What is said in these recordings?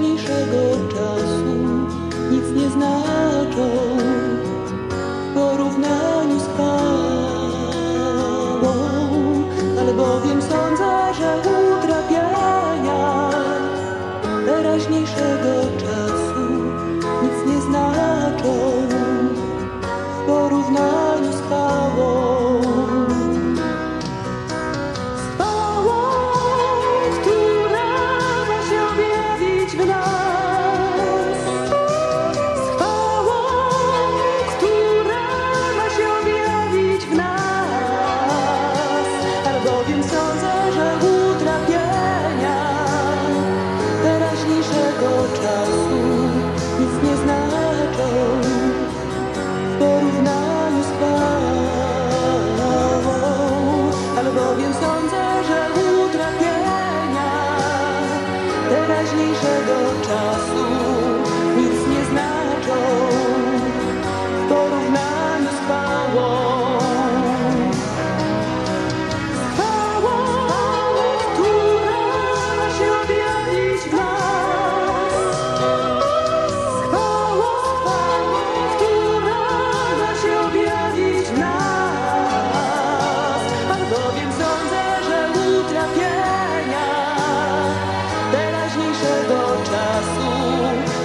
گز نوف نوین سن سا شو دیا رشنی شد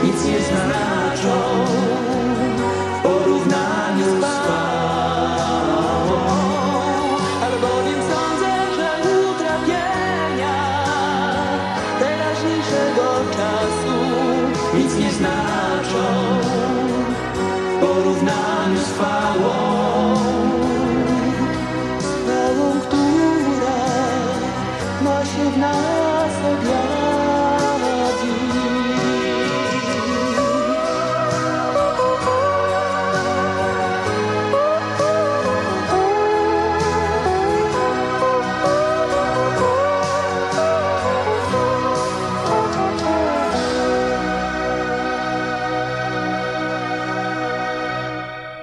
چو نانش گوٹا سو اسی سنا چھو اور